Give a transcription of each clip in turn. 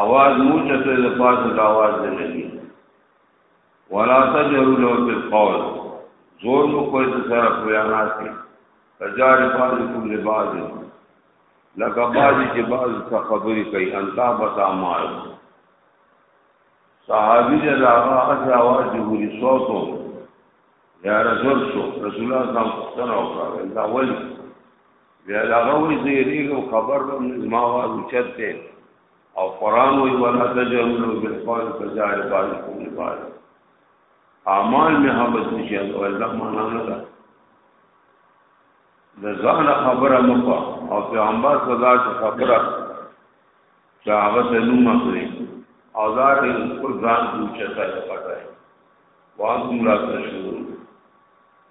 اواز موچه ته د پاس د اواز نه لګي ولا تجرو له بالقول زور مو کوی د سره بیانات کې تجار باز کل باز لکه باز چې باز څه خبرې کوي انتا بتا مال صحابي د هغه اصل اواز دی وري صوتو یا رسول شو رسول الله صلی الله علیه وسلم دا ولي بیا هغه وی زیریږم خبر وم زما واز چت دی او قران وی ولا تجملوا بالقول فجار بعضكم لبعض اعمال می حبس نشي او الله معنا نه ده د ځان خبره مکو او پیغمبر صدا چې خبره چې هغه ته نوم اخلي او دا دې خپل ځان پوښتنه کوي وان کوم لا تشورو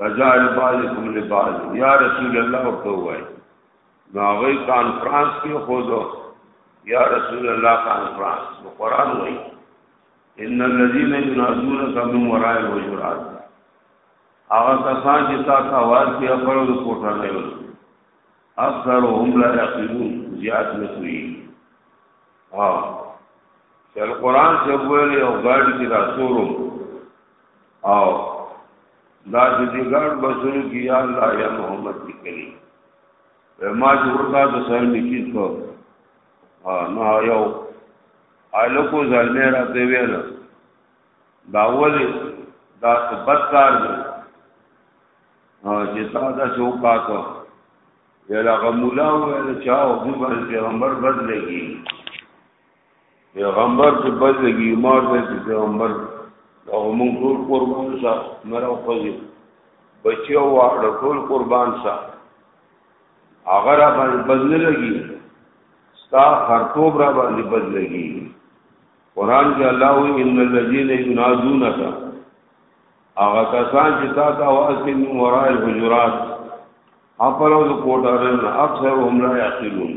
فجعل بعضکم لبعض یا رسول الله ورته وای نو هغه کانفرنس کې خودو یا رسول الله کانفرنس نو قران وای ان الذين ينادونك من وراء الحجرات هغه کسان چې تاسو आवाज کې خپل د کوټه نه وي اکثر هم لا يقلون زیات نه کوي ها چې القران څه ویل او غاړي کې راسورو او دا د دې ګړ بسونو کې یا الله یا محمد لیکلي ما چې ورته د سر نکی کو نو یو الکو ځلمه راته ویل دا ولې دا بدکار دی چې تا دا شو کاته یلا غمولا ویل چاو دی باندې پیغمبر بدلېږي پیغمبر چې بل لګي مار دی چې پیغمبر او موږ ټول قربان شه مرو خوځي بچي او واړه ټول قربان شه هغه را باندې بل نه لګي ستا خرطوب را باندې بل لګي قران کې الله وی ان الذين ينادونك هغه کسان چې تا ته आवाज کوي مورای الحجرات اپرو د کوټارن اکثر هم لا یقینون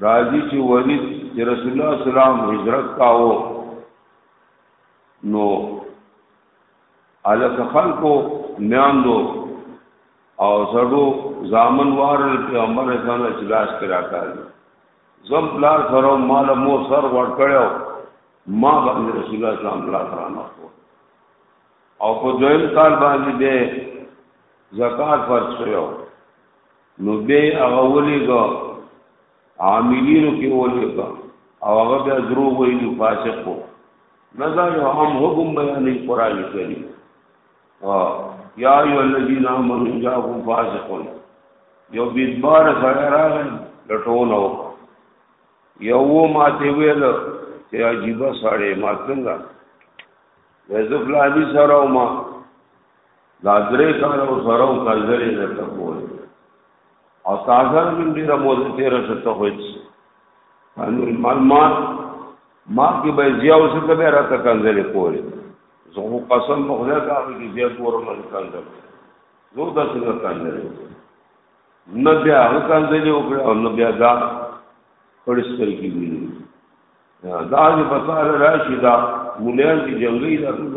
راځي چې ولید چې رسول الله صلی الله علیه وسلم هجرت کاوه نو الک خلقو میاندو او زړو زامن وارل پیغمبر اسلام له چلاش کرا کار زم بلار سره مال مو سر ور کړو ما باندې رسول الله اسلام بلا کرانو او په دویم کال باندې به زکات فرض شوی نو به هغه ولېګا عاملینو کې ولېګا او هغه به درو ویلو فاسق وو نظر هم حکم بیانې قران کریم ها یا ایو الذین آمنوا جاءکم فاسق یو بیدبار سره راغی لټونو یو ماته ویل چې عجیب سره ما څنګه وځفلانی سره ما دا درې کال او سره او کلزرې د تکول او تازه من ډیره موده تیر شو ته هیڅ انو معلومات ما کې به زیاو څه ته به راته کنځلې کولې زه خو قسم په خدای دا کې زیات ورم نه کنځل زه دا څنګه کنځلې نه بیا هغه کنځلې وکړه او نه بیا دا پړستل کې وی دا چې بساله راشي دا مولان کې جنگي دا ټول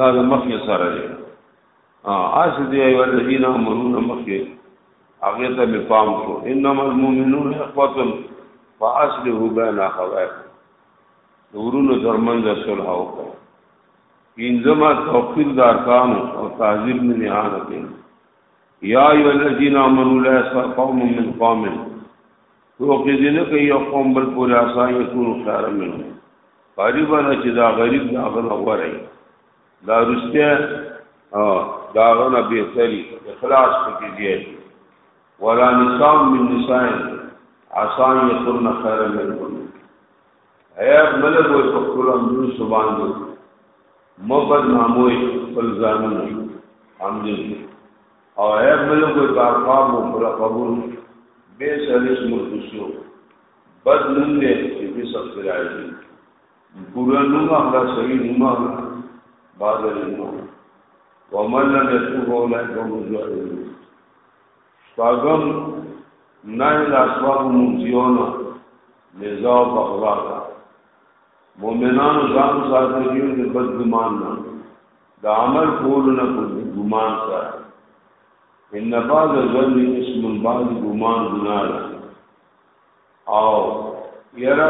دا د مخې سره دی آس دی ایو الذین امرون مخې هغه ته می پام شو انما المؤمنون اخوه فاصله بین اخوات ورونو درمنځ صلح وکړه انزما توقیر د ارکان او تعظیم نه نهانه یا ایو الذین امنوا لا یسخر قوم من قوم ټوکې دې نه کوي یو قوم بل پورې آسان یکونو خیاره منو غریبه نه چې دا غریب دا غنه غوره دا رسته دا غنه بهتري اخلاص پکې دی ولا نساء من نساء آسان یکونو خیاره منو عیب نه لګوي په خپل اندون سبان دي مبد ناموي خپل ځانو هم دي او عیب نه لګوي په ارقام او پر قبول به سرس مرتسو بد نوم دې چې سب سرای دي پورا نوم اخلا صحیح نوم اخلا بعد النوم ومن لم يتوب اولئك هم الظالمون شپاګم نهی د اسباب موزیونه نزا او بغضا ده مؤمنانو ځان ساتل کیږي د بد ګمان نه د عمل کولو نه په ګمان سره ان بعض ظن اسم بعض ګمان ګناه ده او یره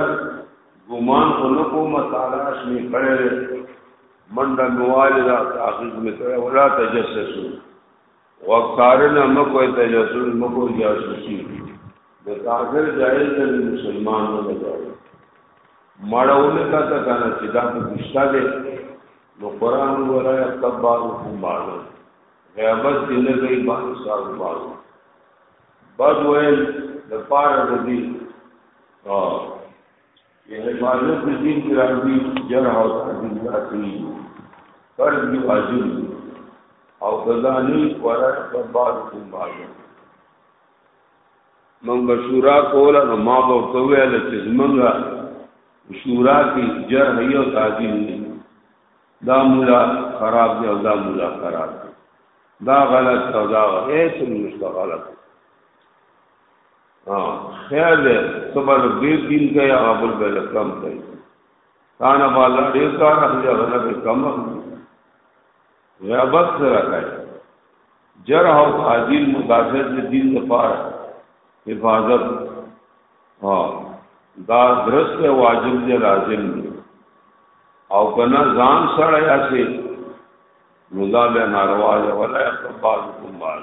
ګمان خو نه کوم تلاش می کړی منډه نواله دا تحقیق می کړی ولا تجسسو وقارنا مکو تجسس مکو جاسوسی د کافر جایز د مسلمان نه جایز مړونه کا تا کنه چې دا په کشتا ده نو قران ولا تبار کومال غیبت دې نه کوي با حساب باز بد ویل د پاره د دې عبادت د دین کې راځي جرح او تعظیم راځي فرض دی واجب دی او کذانی ورا سباد کوم باندې من بشورا کوله نو ما به کوی له چې زمونږه شورا کې جرح یو تعظیم دی دا مولا خراب دی او دا مولا خراب دی دا غلط او دا غلط ایسم مستغلط خیر دې سبل دې دین کې یا ابل بل کم کې تا نه بال دې کار اخلي غنه به کم اخلي غیبت سره کوي جرح او تعدیل مدافعت دې دین لپاره حفاظت ها دا درس ته واجب دې لازم دې او کنا ځان سره یا سي نو دا به ناروا ده ولا يقبل بعضكم بعض